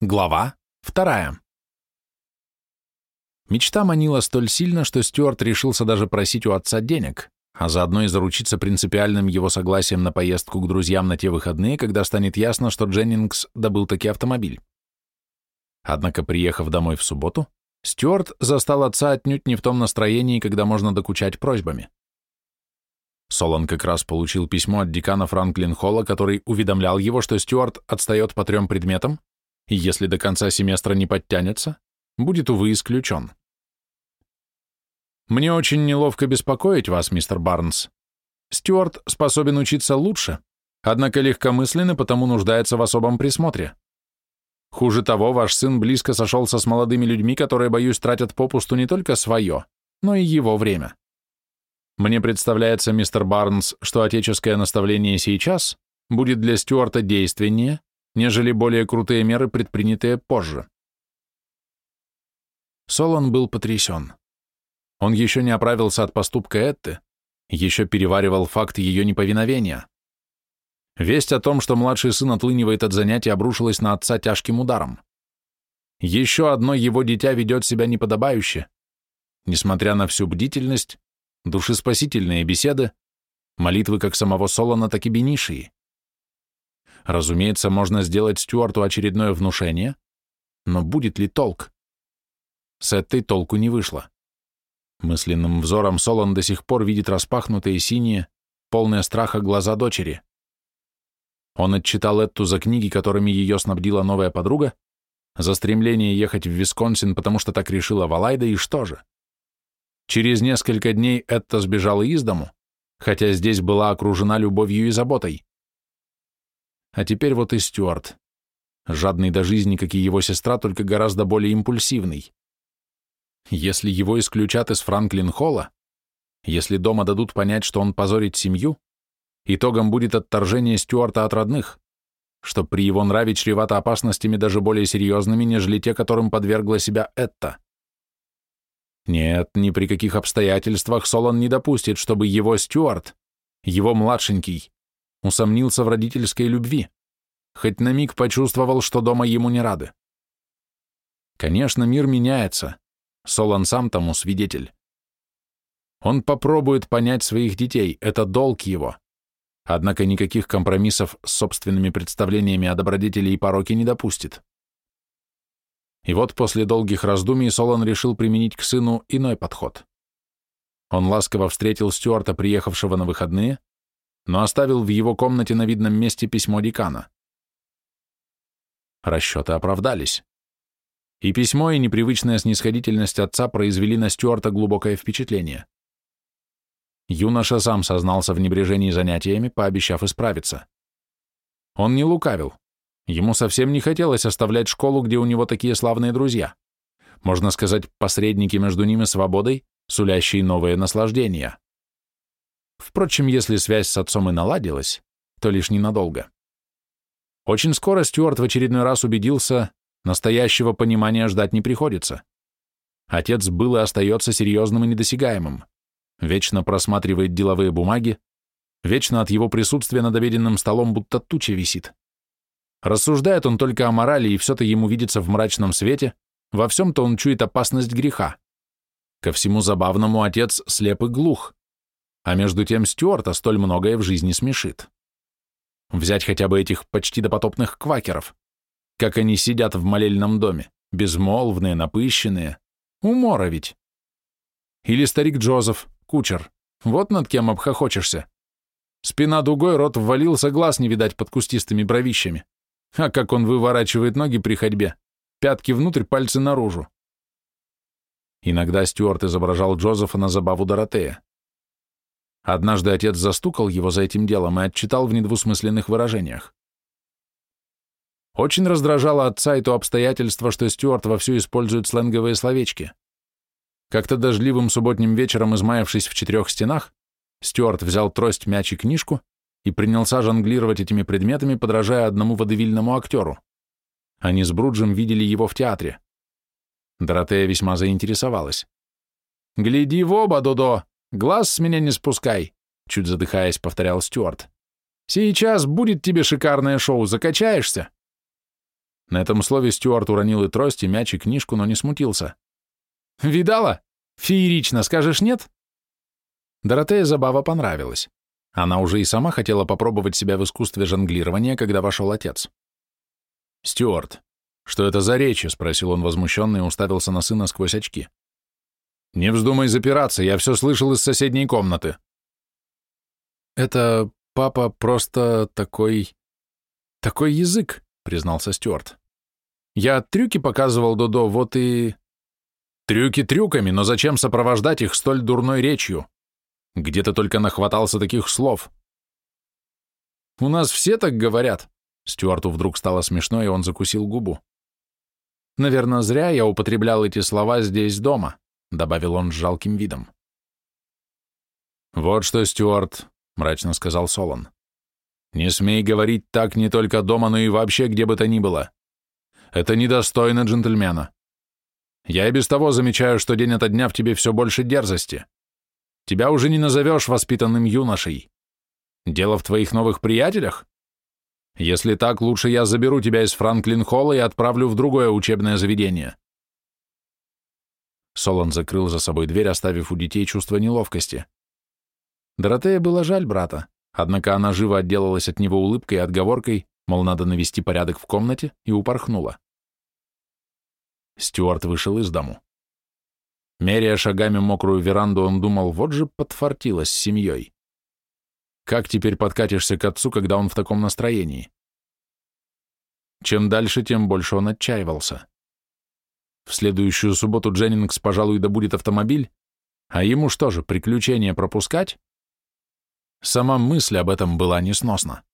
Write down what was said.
Глава вторая. Мечта манила столь сильно, что Стюарт решился даже просить у отца денег, а заодно и заручиться принципиальным его согласием на поездку к друзьям на те выходные, когда станет ясно, что Дженнингс добыл таки автомобиль. Однако, приехав домой в субботу, Стюарт застал отца отнюдь не в том настроении, когда можно докучать просьбами. Солон как раз получил письмо от декана Франклин Холла, который уведомлял его, что Стюарт отстает по трем предметам, и если до конца семестра не подтянется, будет, увы, исключен. Мне очень неловко беспокоить вас, мистер Барнс. Стюарт способен учиться лучше, однако легкомысленный, потому нуждается в особом присмотре. Хуже того, ваш сын близко сошелся с молодыми людьми, которые, боюсь, тратят попусту не только свое, но и его время. Мне представляется, мистер Барнс, что отеческое наставление сейчас будет для Стюарта действеннее, нежели более крутые меры, предпринятые позже. Солон был потрясен. Он еще не оправился от поступка Этты, еще переваривал факт ее неповиновения. Весть о том, что младший сын отлынивает от занятий, обрушилась на отца тяжким ударом. Еще одно его дитя ведет себя неподобающе. Несмотря на всю бдительность, душеспасительные беседы, молитвы как самого Солона, так и Бенишии. Разумеется, можно сделать Стюарту очередное внушение, но будет ли толк? С этой толку не вышло. Мысленным взором Солон до сих пор видит распахнутые синие, полные страха глаза дочери. Он отчитал Этту за книги, которыми ее снабдила новая подруга, за стремление ехать в Висконсин, потому что так решила Валайда, и что же? Через несколько дней Этта сбежала из дому, хотя здесь была окружена любовью и заботой. А теперь вот и Стюарт. Жадный до жизни, как и его сестра, только гораздо более импульсивный. Если его исключат из Франклин-Холла, если дома дадут понять, что он позорит семью, итогом будет отторжение Стюарта от родных, что при его нраве чревато опасностями даже более серьезными, нежели те, которым подвергла себя Этта. Нет, ни при каких обстоятельствах Солон не допустит, чтобы его Стюарт, его младшенький, усомнился в родительской любви, хоть на миг почувствовал, что дома ему не рады. Конечно, мир меняется, Солон сам тому свидетель. Он попробует понять своих детей, это долг его. Однако никаких компромиссов с собственными представлениями о добродетели и пороке не допустит. И вот после долгих раздумий Солон решил применить к сыну иной подход. Он ласково встретил Стюарта, приехавшего на выходные, но оставил в его комнате на видном месте письмо декана. Расчеты оправдались. И письмо, и непривычная снисходительность отца произвели на Стюарта глубокое впечатление. Юноша сам сознался в небрежении занятиями, пообещав исправиться. Он не лукавил. Ему совсем не хотелось оставлять школу, где у него такие славные друзья. Можно сказать, посредники между ними свободой, сулящие новые наслаждения. Впрочем, если связь с отцом и наладилась, то лишь ненадолго. Очень скоро Стюарт в очередной раз убедился, настоящего понимания ждать не приходится. Отец был и остается серьезным и недосягаемым, вечно просматривает деловые бумаги, вечно от его присутствия над обеденным столом будто туча висит. Рассуждает он только о морали, и все-то ему видится в мрачном свете, во всем-то он чует опасность греха. Ко всему забавному отец слеп и глух, а между тем Стюарта столь многое в жизни смешит. Взять хотя бы этих почти допотопных квакеров. Как они сидят в молельном доме, безмолвные, напыщенные. Умора ведь. Или старик Джозеф, кучер. Вот над кем обхохочешься. Спина дугой, рот ввалился, глаз не видать под кустистыми бровищами. А как он выворачивает ноги при ходьбе. Пятки внутрь, пальцы наружу. Иногда Стюарт изображал Джозефа на забаву Доротея. Однажды отец застукал его за этим делом и отчитал в недвусмысленных выражениях. Очень раздражало отца и то обстоятельство, что Стюарт вовсю использует сленговые словечки. Как-то дождливым субботним вечером, измаявшись в четырех стенах, Стюарт взял трость, мяч и книжку и принялся жонглировать этими предметами, подражая одному водевильному актеру. Они с Бруджем видели его в театре. Доротея весьма заинтересовалась. «Гляди в оба, Додо! Глаз с меня не спускай!» Чуть задыхаясь, повторял Стюарт. «Сейчас будет тебе шикарное шоу, закачаешься!» На этом слове Стюарт уронил и трость, и мяч, и книжку, но не смутился. «Видала? Феерично, скажешь нет?» Доротея забава понравилась. Она уже и сама хотела попробовать себя в искусстве жонглирования, когда вошел отец. «Стюарт, что это за речи?» — спросил он возмущенно и уставился на сына сквозь очки. «Не вздумай запираться, я все слышал из соседней комнаты». «Это папа просто такой... такой язык», — признался Стюарт. «Я трюки показывал Додо, вот и...» «Трюки трюками, но зачем сопровождать их столь дурной речью? Где ты только нахватался таких слов?» «У нас все так говорят», — Стюарту вдруг стало смешно, и он закусил губу. «Наверное, зря я употреблял эти слова здесь дома», — добавил он с жалким видом. «Вот что, Стюарт», — мрачно сказал Солон. «Не смей говорить так не только дома, но и вообще где бы то ни было. Это недостойно джентльмена. Я и без того замечаю, что день ото дня в тебе все больше дерзости. Тебя уже не назовешь воспитанным юношей. Дело в твоих новых приятелях? Если так, лучше я заберу тебя из Франклин-холла и отправлю в другое учебное заведение. Солон закрыл за собой дверь, оставив у детей чувство неловкости. Доротея было жаль брата, однако она живо отделалась от него улыбкой и отговоркой, мол, надо навести порядок в комнате, и упорхнула. Стюарт вышел из дому. Меряя шагами мокрую веранду, он думал, вот же подфартилось с семьей. Как теперь подкатишься к отцу, когда он в таком настроении? Чем дальше, тем больше он отчаивался. В следующую субботу Дженнингс, пожалуй, добудет автомобиль, а ему что же, приключения пропускать? Сама мысль об этом была несносна.